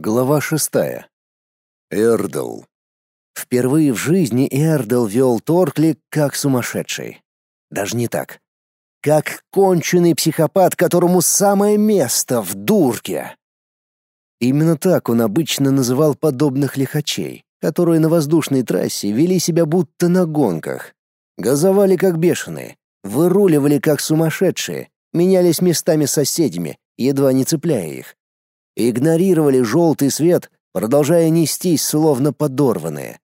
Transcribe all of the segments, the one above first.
Глава шестая. Эрдл. Впервые в жизни Эрдл вел Торкли как сумасшедший. Даже не так. Как конченый психопат, которому самое место в дурке. Именно так он обычно называл подобных лихачей, которые на воздушной трассе вели себя будто на гонках. Газовали как бешеные, выруливали как сумасшедшие, менялись местами с соседями, едва не цепляя их игнорировали желтый свет, продолжая нестись словно подорванные.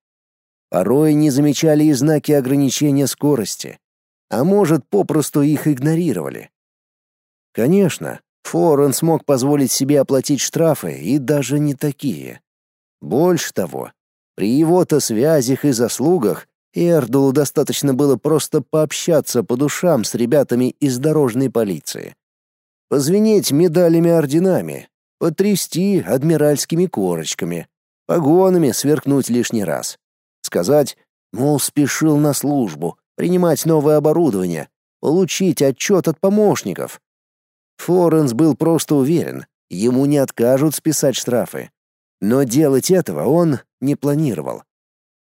Порой не замечали и знаки ограничения скорости, а может, попросту их игнорировали. Конечно, Форен смог позволить себе оплатить штрафы, и даже не такие. Больше того, при его-то связях и заслугах Эрдулу достаточно было просто пообщаться по душам с ребятами из дорожной полиции. Позвенеть медалями-орденами, потрясти адмиральскими корочками, погонами сверкнуть лишний раз. Сказать, мол, спешил на службу, принимать новое оборудование, получить отчет от помощников. Форенс был просто уверен, ему не откажут списать штрафы. Но делать этого он не планировал.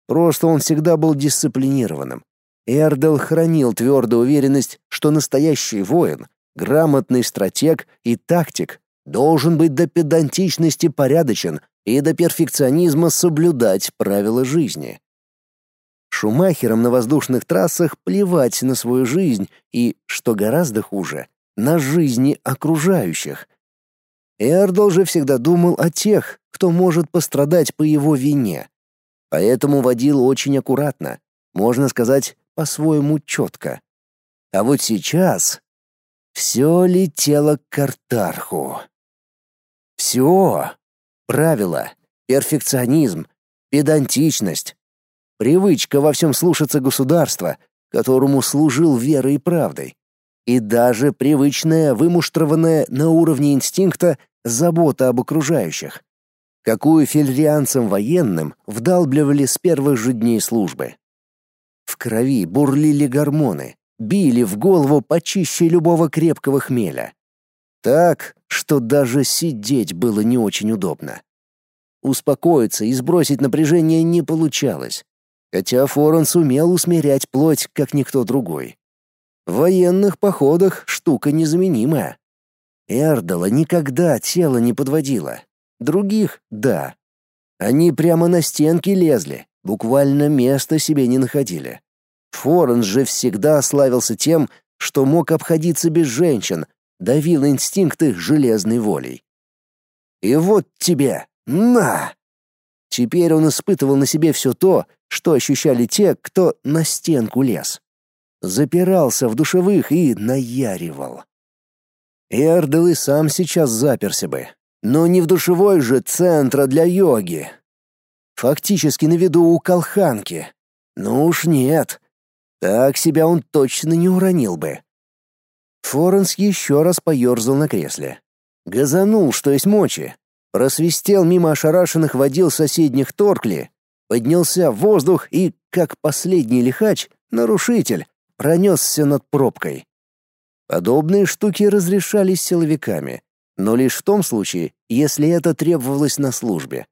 Просто он всегда был дисциплинированным. Эрдел хранил твердую уверенность, что настоящий воин, грамотный стратег и тактик должен быть до педантичности порядочен и до перфекционизма соблюдать правила жизни. Шумахерам на воздушных трассах плевать на свою жизнь и, что гораздо хуже, на жизни окружающих. Эрдл же всегда думал о тех, кто может пострадать по его вине. Поэтому водил очень аккуратно, можно сказать, по-своему четко. А вот сейчас все летело к Картарху. Все. Правила, перфекционизм, педантичность, привычка во всем слушаться государства, которому служил верой и правдой, и даже привычная, вымуштрованная на уровне инстинкта забота об окружающих, какую фельрианцам военным вдалбливали с первых же дней службы. В крови бурлили гормоны, били в голову почище любого крепкого хмеля. Так, что даже сидеть было не очень удобно. Успокоиться и сбросить напряжение не получалось, хотя Форен сумел усмирять плоть, как никто другой. В военных походах штука незаменимая. Эрдала никогда тело не подводило. Других — да. Они прямо на стенки лезли, буквально места себе не находили. Форен же всегда славился тем, что мог обходиться без женщин, давил инстинкты железной волей. И вот тебе, на! Теперь он испытывал на себе все то, что ощущали те, кто на стенку лез. Запирался в душевых и наяривал. Эрдел и сам сейчас заперся бы, но не в душевой же центра для йоги. Фактически на виду у колханки. Ну уж нет. Так себя он точно не уронил бы. Форенс еще раз поерзал на кресле. Газанул, что есть мочи. Просвистел мимо ошарашенных водил соседних торкли, поднялся в воздух и, как последний лихач, нарушитель, пронесся над пробкой. Подобные штуки разрешались силовиками, но лишь в том случае, если это требовалось на службе.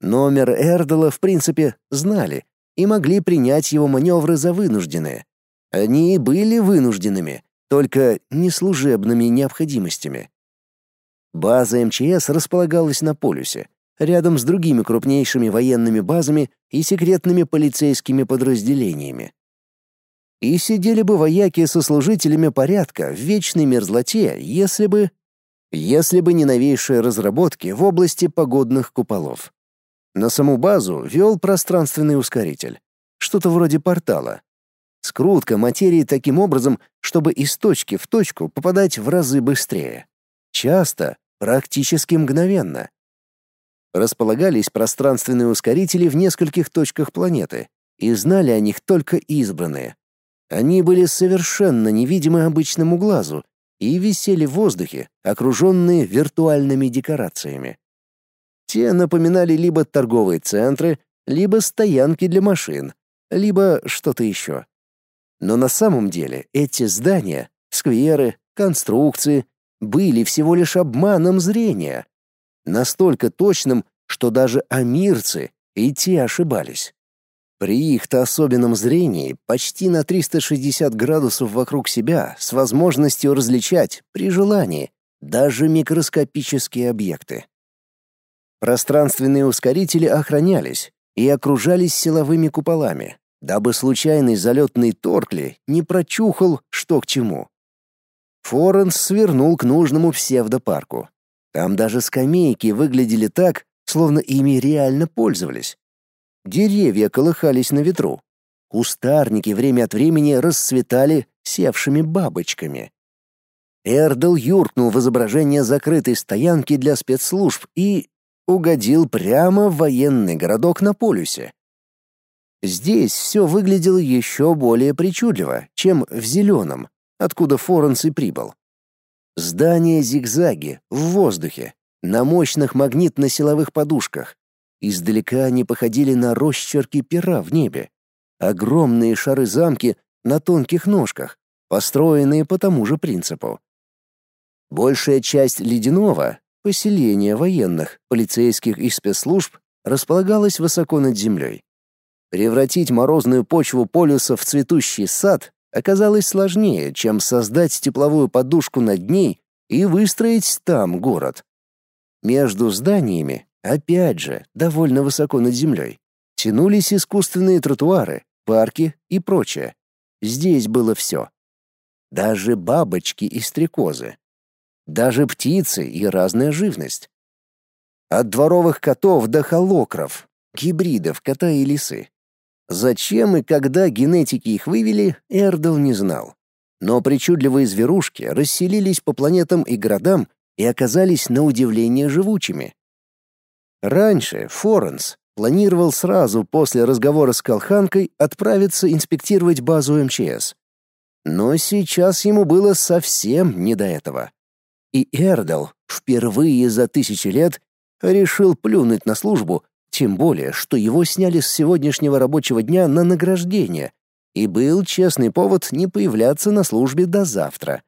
Номер Эрдела, в принципе, знали и могли принять его маневры за вынужденные. Они и были вынужденными, только неслужебными необходимостями. База МЧС располагалась на полюсе, рядом с другими крупнейшими военными базами и секретными полицейскими подразделениями. И сидели бы вояки со служителями порядка в вечной мерзлоте, если бы... Если бы не новейшие разработки в области погодных куполов. На саму базу вел пространственный ускоритель. Что-то вроде портала, Скрутка материи таким образом, чтобы из точки в точку попадать в разы быстрее. Часто, практически мгновенно. Располагались пространственные ускорители в нескольких точках планеты, и знали о них только избранные. Они были совершенно невидимы обычному глазу и висели в воздухе, окруженные виртуальными декорациями. Те напоминали либо торговые центры, либо стоянки для машин, либо что-то еще. Но на самом деле эти здания, скверы, конструкции были всего лишь обманом зрения. настолько точным, что даже амирцы и те ошибались. При их-то особенном зрении почти на 360 градусов вокруг себя с возможностью различать, при желании, даже микроскопические объекты. Пространственные ускорители охранялись и окружались силовыми куполами, дабы случайный залетный Торкли не прочухал, что к чему. Форенс свернул к нужному псевдопарку. Там даже скамейки выглядели так, словно ими реально пользовались. Деревья колыхались на ветру. Кустарники время от времени расцветали севшими бабочками. Эрдл юркнул в изображение закрытой стоянки для спецслужб и угодил прямо в военный городок на полюсе. Здесь все выглядело еще более причудливо, чем в зеленом, откуда Форенс и прибыл. Здания-зигзаги в воздухе, на мощных магнитно-силовых подушках, Издалека они походили на росчерки пера в небе. Огромные шары-замки на тонких ножках, построенные по тому же принципу. Большая часть ледяного, поселения военных, полицейских и спецслужб, располагалась высоко над землей. Превратить морозную почву полюса в цветущий сад оказалось сложнее, чем создать тепловую подушку над ней и выстроить там город. Между зданиями Опять же, довольно высоко над землей. Тянулись искусственные тротуары, парки и прочее. Здесь было все. Даже бабочки и стрекозы. Даже птицы и разная живность. От дворовых котов до холокров, гибридов кота и лисы. Зачем и когда генетики их вывели, Эрдл не знал. Но причудливые зверушки расселились по планетам и городам и оказались на удивление живучими. Раньше Форенс планировал сразу после разговора с Колханкой отправиться инспектировать базу МЧС. Но сейчас ему было совсем не до этого. И Эрдал впервые за тысячи лет решил плюнуть на службу, тем более, что его сняли с сегодняшнего рабочего дня на награждение, и был честный повод не появляться на службе до завтра.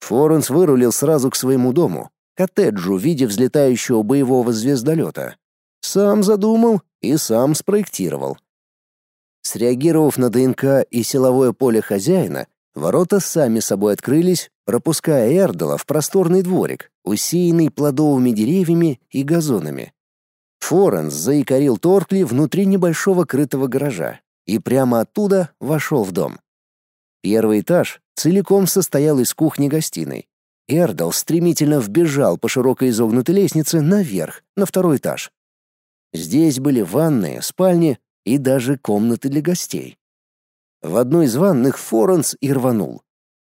Форенс вырулил сразу к своему дому, коттеджу в виде взлетающего боевого звездолета. Сам задумал и сам спроектировал. Среагировав на ДНК и силовое поле хозяина, ворота сами собой открылись, пропуская Эрдала в просторный дворик, усеянный плодовыми деревьями и газонами. Форенс заикарил Торкли внутри небольшого крытого гаража и прямо оттуда вошел в дом. Первый этаж целиком состоял из кухни-гостиной, Эрдал стремительно вбежал по широкой изогнутой лестнице наверх, на второй этаж. Здесь были ванные, спальни и даже комнаты для гостей. В одной из ванных Форенс и рванул.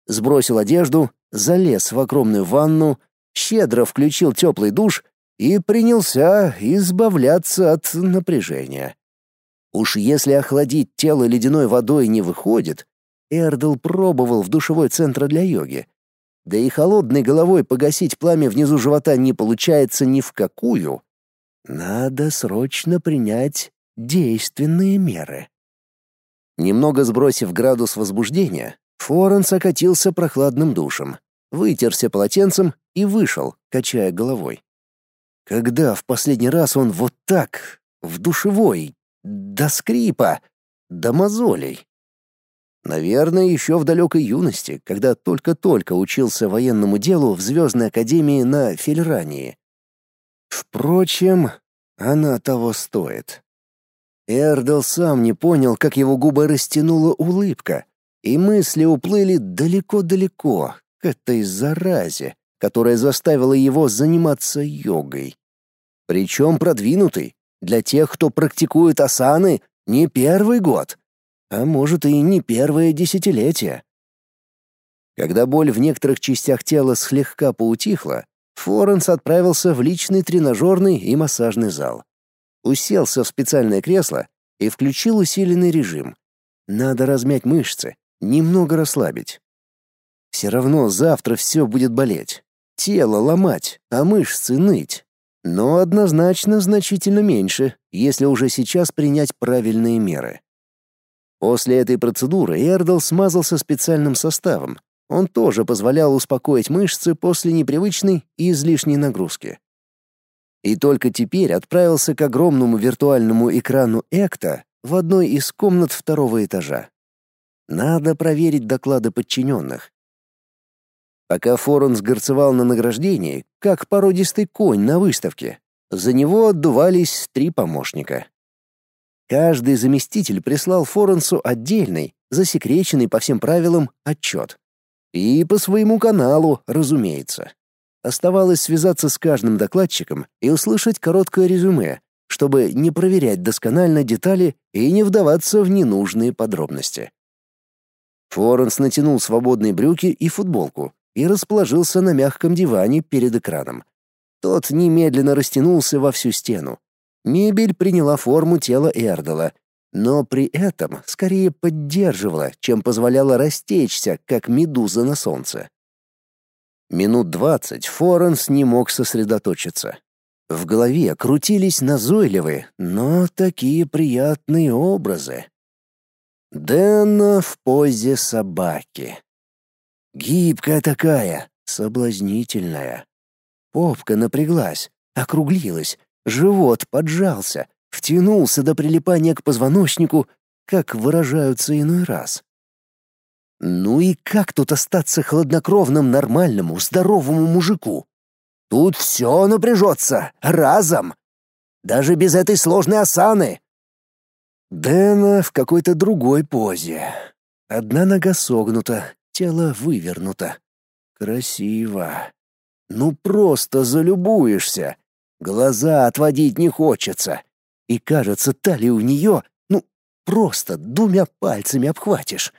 Сбросил одежду, залез в огромную ванну, щедро включил теплый душ и принялся избавляться от напряжения. Уж если охладить тело ледяной водой не выходит, Эрдл пробовал в душевой центр для йоги, да и холодной головой погасить пламя внизу живота не получается ни в какую. Надо срочно принять действенные меры. Немного сбросив градус возбуждения, Форенс окатился прохладным душем, вытерся полотенцем и вышел, качая головой. Когда в последний раз он вот так, в душевой, до скрипа, до мозолей? Наверное, еще в далекой юности, когда только-только учился военному делу в Звездной Академии на Фельрании. Впрочем, она того стоит. Эрдл сам не понял, как его губы растянула улыбка, и мысли уплыли далеко-далеко к этой заразе, которая заставила его заниматься йогой. Причем продвинутой, для тех, кто практикует асаны, не первый год а может и не первое десятилетие. Когда боль в некоторых частях тела слегка поутихла, Форенс отправился в личный тренажерный и массажный зал. Уселся в специальное кресло и включил усиленный режим. Надо размять мышцы, немного расслабить. Все равно завтра все будет болеть. Тело ломать, а мышцы ныть. Но однозначно значительно меньше, если уже сейчас принять правильные меры. После этой процедуры Эрдл смазался специальным составом. Он тоже позволял успокоить мышцы после непривычной и излишней нагрузки. и только теперь отправился к огромному виртуальному экрану Экта в одной из комнат второго этажа. Надо проверить доклады подчиненных. Пока Форенс горцевал на награждении, как породистый конь на выставке, за него отдувались три помощника. Каждый заместитель прислал Форенсу отдельный, засекреченный по всем правилам, отчет. И по своему каналу, разумеется. Оставалось связаться с каждым докладчиком и услышать короткое резюме, чтобы не проверять досконально детали и не вдаваться в ненужные подробности. Форенс натянул свободные брюки и футболку и расположился на мягком диване перед экраном. Тот немедленно растянулся во всю стену. Мебель приняла форму тела Эрдала, но при этом скорее поддерживала, чем позволяла растечься, как медуза на солнце. Минут двадцать Форенс не мог сосредоточиться. В голове крутились назойливые, но такие приятные образы. Дэна в позе собаки. Гибкая такая, соблазнительная. Попка напряглась, округлилась, живот поджался, втянулся до прилипания к позвоночнику, как выражаются иной раз. Ну и как тут остаться хладнокровным нормальному, здоровому мужику? Тут все напряжется, разом. Даже без этой сложной осаны. Дэна в какой-то другой позе. Одна нога согнута, тело вывернуто. Красиво. Ну просто залюбуешься. Глаза отводить не хочется. И кажется, талию у нее, ну, просто двумя пальцами обхватишь.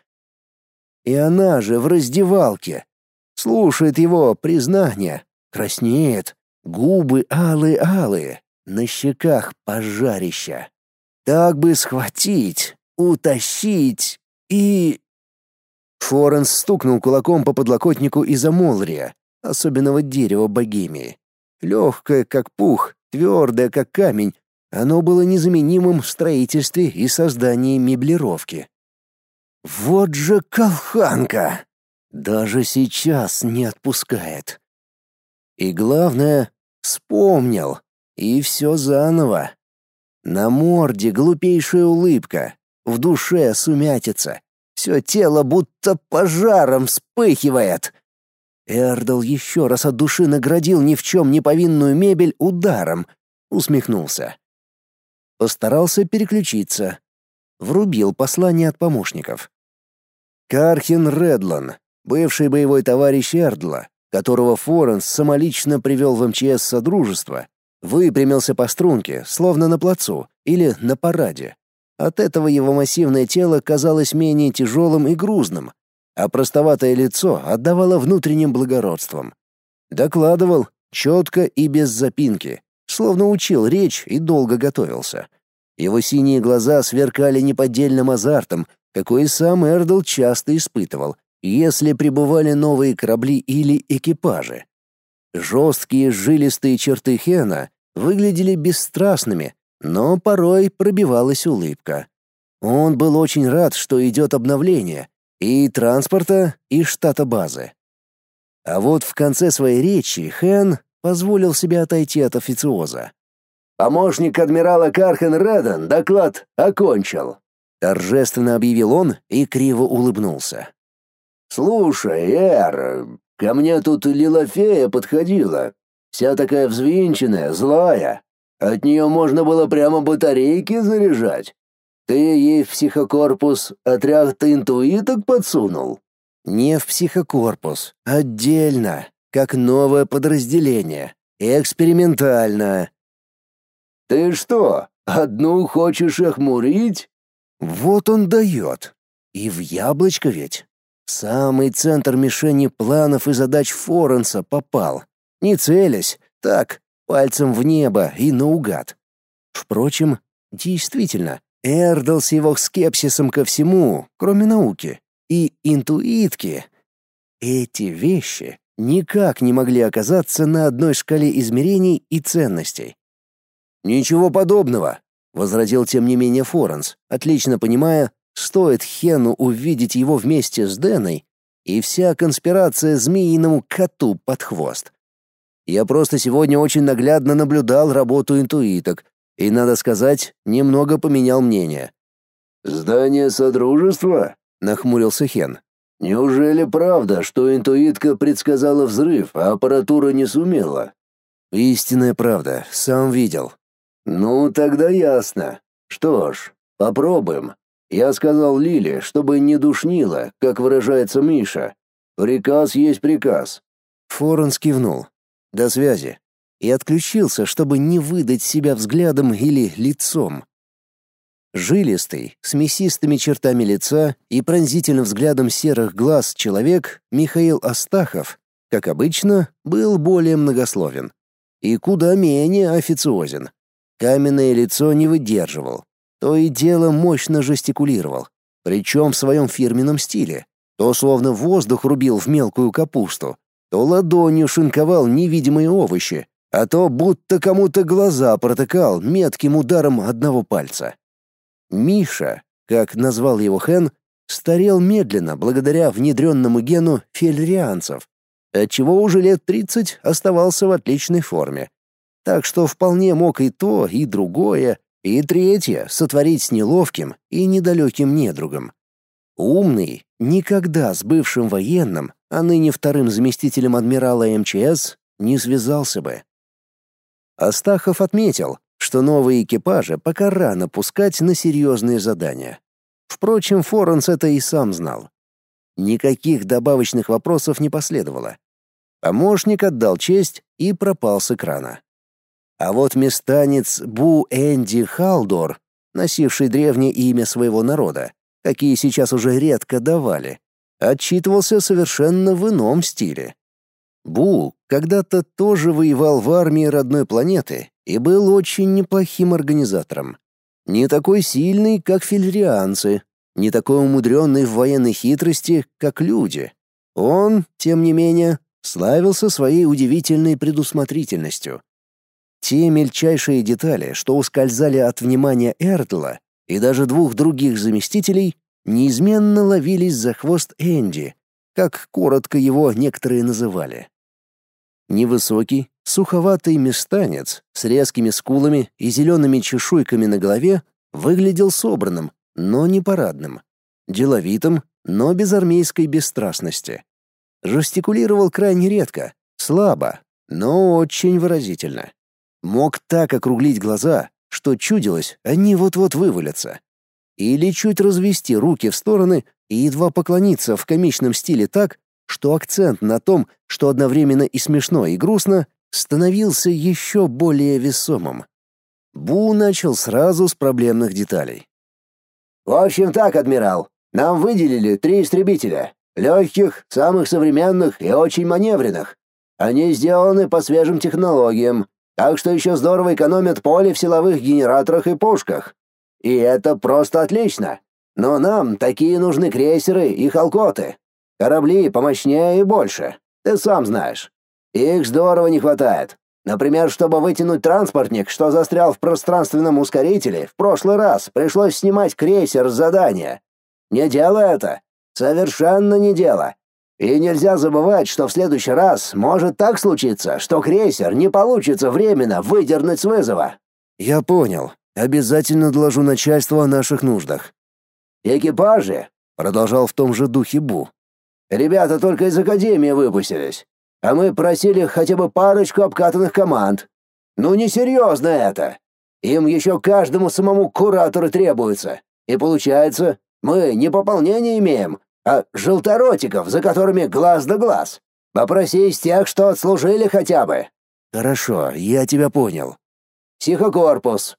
И она же в раздевалке. Слушает его признание, краснеет, губы алые-алые, на щеках пожарища. Так бы схватить, утащить и... Форенс стукнул кулаком по подлокотнику из амолрия, особенного дерева богемии. Легкое, как пух, твердое, как камень, оно было незаменимым в строительстве и создании меблировки. Вот же колханка! Даже сейчас не отпускает. И главное, вспомнил, и все заново. На морде глупейшая улыбка, в душе сумятица, все тело будто пожаром вспыхивает. Эрдл еще раз от души наградил ни в чем не повинную мебель ударом, усмехнулся. Постарался переключиться. Врубил послание от помощников. Кархин Редлан, бывший боевой товарищ Эрдла, которого Форенс самолично привел в МЧС Содружества, выпрямился по струнке, словно на плацу или на параде. От этого его массивное тело казалось менее тяжелым и грузным, а простоватое лицо отдавало внутренним благородством. Докладывал четко и без запинки, словно учил речь и долго готовился. Его синие глаза сверкали неподдельным азартом, какой и сам Эрдл часто испытывал, если прибывали новые корабли или экипажи. Жесткие жилистые черты Хена выглядели бесстрастными, но порой пробивалась улыбка. Он был очень рад, что идет обновление, и транспорта, и штата базы. А вот в конце своей речи Хэн позволил себе отойти от официоза. «Помощник адмирала Кархен Реден доклад окончил», — торжественно объявил он и криво улыбнулся. «Слушай, Эр, ко мне тут Лилофея подходила, вся такая взвинченная, злая. От нее можно было прямо батарейки заряжать. Ты ей в психокорпус отряд интуиток подсунул? Не в психокорпус, отдельно, как новое подразделение, экспериментально. Ты что, одну хочешь охмурить? Вот он дает. И в яблочко ведь. Самый центр мишени планов и задач Форенса попал. Не целясь, так, пальцем в небо и наугад. Впрочем, действительно, Эрдл с его скепсисом ко всему, кроме науки, и интуитки. Эти вещи никак не могли оказаться на одной шкале измерений и ценностей. «Ничего подобного», — возразил тем не менее Форенс, отлично понимая, стоит Хену увидеть его вместе с Дэной, и вся конспирация змеиному коту под хвост. Я просто сегодня очень наглядно наблюдал работу интуиток и, надо сказать, немного поменял мнение. «Здание Содружества?» — нахмурился Хен. «Неужели правда, что интуитка предсказала взрыв, а аппаратура не сумела?» «Истинная правда, сам видел». «Ну, тогда ясно. Что ж, попробуем. Я сказал Лиле, чтобы не душнила, как выражается Миша. Приказ есть приказ. Форен кивнул. До связи. И отключился, чтобы не выдать себя взглядом или лицом. Жилистый, с мясистыми чертами лица и пронзительным взглядом серых глаз человек Михаил Астахов, как обычно, был более многословен и куда менее официозен. Каменное лицо не выдерживал, то и дело мощно жестикулировал, причем в своем фирменном стиле. То словно воздух рубил в мелкую капусту, то ладонью шинковал невидимые овощи, а то будто кому-то глаза протыкал метким ударом одного пальца. Миша, как назвал его Хэн, старел медленно благодаря внедренному гену фельрианцев, отчего уже лет 30 оставался в отличной форме. Так что вполне мог и то, и другое, и третье — сотворить с неловким и недалеким недругом. Умный никогда с бывшим военным, а ныне вторым заместителем адмирала МЧС, не связался бы. Астахов отметил, что новые экипажи пока рано пускать на серьезные задания. Впрочем, Форенс это и сам знал. Никаких добавочных вопросов не последовало. Помощник отдал честь и пропал с экрана. А вот местанец Бу Энди Халдор, носивший древнее имя своего народа, какие сейчас уже редко давали, отчитывался совершенно в ином стиле. Бу когда-то тоже воевал в армии родной планеты и был очень неплохим организатором. Не такой сильный, как фельрианцы, не такой умудренный в военной хитрости, как люди. Он, тем не менее, славился своей удивительной предусмотрительностью. Те мельчайшие детали, что ускользали от внимания Эртла и даже двух других заместителей, неизменно ловились за хвост Энди, как коротко его некоторые называли. Невысокий, суховатый местанец с резкими скулами и зелеными чешуйками на голове выглядел собранным, но не парадным, деловитым, но без армейской бесстрастности. Жестикулировал крайне редко, слабо, но очень выразительно. Мог так округлить глаза, что чудилось, они вот-вот вывалятся. Или чуть развести руки в стороны и едва поклониться в комичном стиле так, что акцент на том, что одновременно и смешно, и грустно, становился еще более весомым. Бу начал сразу с проблемных деталей. «В общем так, адмирал, нам выделили три истребителя. Легких, самых современных и очень маневренных. Они сделаны по свежим технологиям, так что еще здорово экономят поле в силовых генераторах и пушках. И это просто отлично. Но нам такие нужны крейсеры и халкоты. Корабли помощнее и больше. Ты сам знаешь. Их здорово не хватает. Например, чтобы вытянуть транспортник, что застрял в пространственном ускорителе, в прошлый раз пришлось снимать крейсер с задания. Не дело это. Совершенно не дело. И нельзя забывать, что в следующий раз может так случиться, что крейсер не получится временно выдернуть с вызова. Я понял. Обязательно доложу начальству о наших нуждах. Экипажи, продолжал в том же духе Бу. Ребята только из академии выпустились, а мы просили хотя бы парочку обкатанных команд. Ну несерьезно это. Им еще каждому самому куратору требуется. И получается, мы не пополнение имеем, а желторотиков, за которыми глаз да глаз. Попроси из тех, что отслужили хотя бы. Хорошо, я тебя понял. Психокорпус.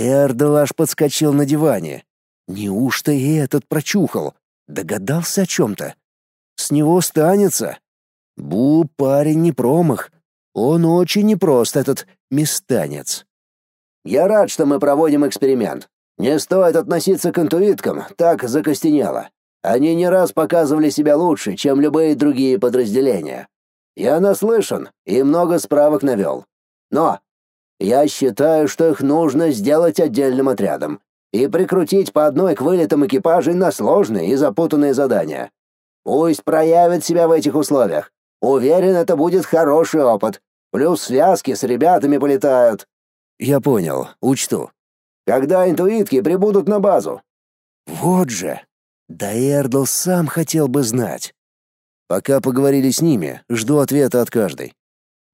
Эрдл подскочил на диване. Неужто и этот прочухал? Догадался о чем-то? С него станется. Бу парень не промах. Он очень непрост, этот местанец. Я рад, что мы проводим эксперимент. Не стоит относиться к интуиткам так закостенело. Они не раз показывали себя лучше, чем любые другие подразделения. Я наслышан и много справок навел. Но я считаю, что их нужно сделать отдельным отрядом и прикрутить по одной к вылетам экипажей на сложные и запутанные задания. Пусть проявят себя в этих условиях. Уверен, это будет хороший опыт. Плюс связки с ребятами полетают. Я понял, учту. Когда интуитки прибудут на базу. Вот же. Да Эрдл сам хотел бы знать. Пока поговорили с ними, жду ответа от каждой.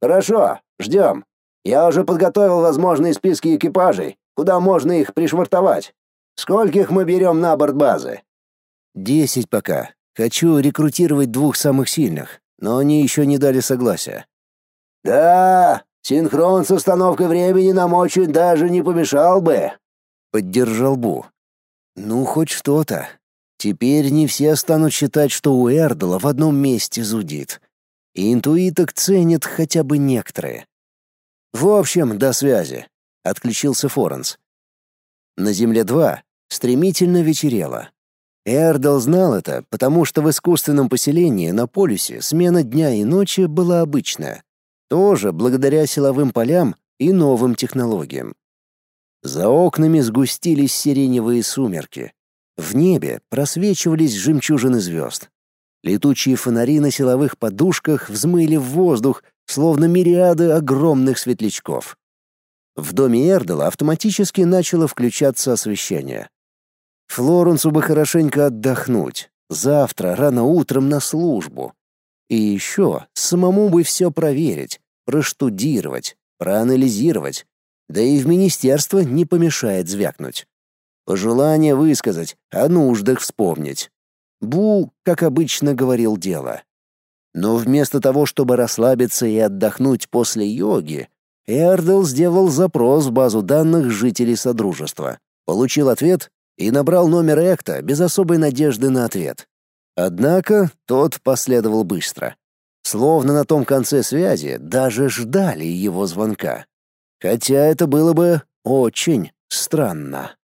Хорошо, ждем. Я уже подготовил возможные списки экипажей, куда можно их пришвартовать. Скольких мы берем на борт базы? Десять пока. Хочу рекрутировать двух самых сильных, но они еще не дали согласия. Да, синхрон с установкой времени нам очень даже не помешал бы. Поддержал Бу. Ну, хоть что-то. Теперь не все станут считать, что у Эрдла в одном месте зудит. И интуиток ценят хотя бы некоторые. В общем, до связи. Отключился Форенс. На Земле-2 стремительно вечерело. Эрдл знал это, потому что в искусственном поселении на полюсе смена дня и ночи была обычная. Тоже благодаря силовым полям и новым технологиям. За окнами сгустились сиреневые сумерки. В небе просвечивались жемчужины звезд. Летучие фонари на силовых подушках взмыли в воздух, словно мириады огромных светлячков. В доме Эрдела автоматически начало включаться освещение. Флоренсу бы хорошенько отдохнуть. Завтра рано утром на службу. И еще самому бы все проверить, проштудировать, проанализировать. Да и в министерство не помешает звякнуть. Пожелание высказать, о нуждах вспомнить. Бу, как обычно, говорил дело. Но вместо того, чтобы расслабиться и отдохнуть после йоги, Эрдл сделал запрос в базу данных жителей Содружества, получил ответ и набрал номер Экта без особой надежды на ответ. Однако тот последовал быстро. Словно на том конце связи даже ждали его звонка. Хотя это было бы очень странно.